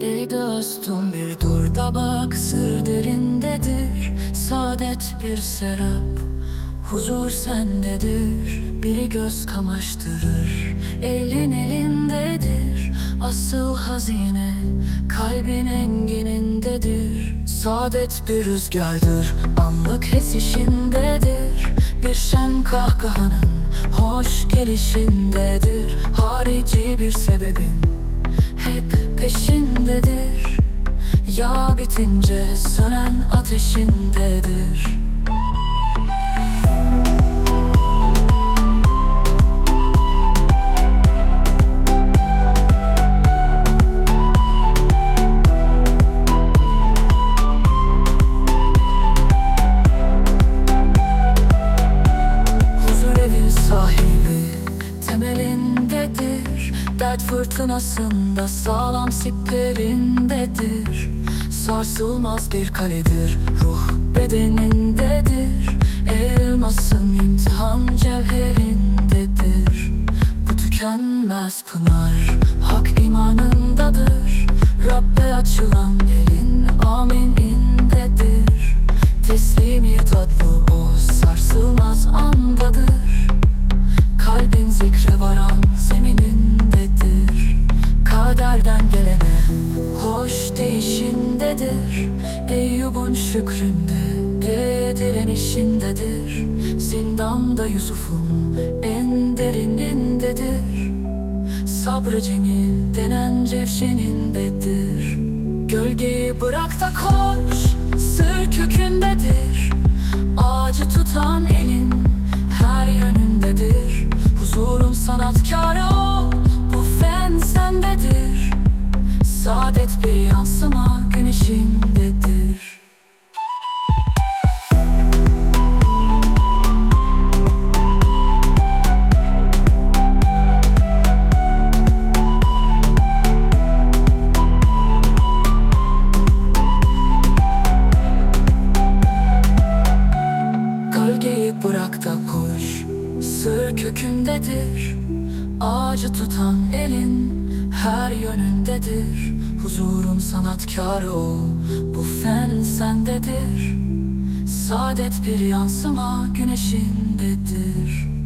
dostum bir dur da bak sır derindedir. Saadet bir serap Huzur sendedir. Biri göz kamaştırır Elin elindedir. Asıl hazine Kalbin enginindedir. Saadet bir rüzgardır Anlık esişindedir Bir şen kahkahanın Hoş gelişindedir. Harici bir sebebin hep peşindedir. Yağ bitince sönen ateşindedir Dert fırtınasında sağlam siperindedir. Sarsılmaz bir kaledir ruh bedenindedir. Elmasın imtihan cevherindedir. Bu tükenmez pınar hak imanındadır. Rabbe açılan elin aminindedir değişindedir Eyyub'un şükründe ve direnişindedir Zindanda Yusuf'un en derinindedir Sabrı Cemil denen cevşenindedir. Gölgeyi bırak da koş Sır kökündedir. Ağacı tutan elin her yönündedir. Huzurun sanatkarı o Bu fen sendedir. Saadet bir güneşindedir Gölgeyi bırak da koş Sır kökündedir. Ağacı tutan elin her yönündedir. Huzurun sanatkarı o. Bu fen sendedir. Saadet bir yansıma güneşindedir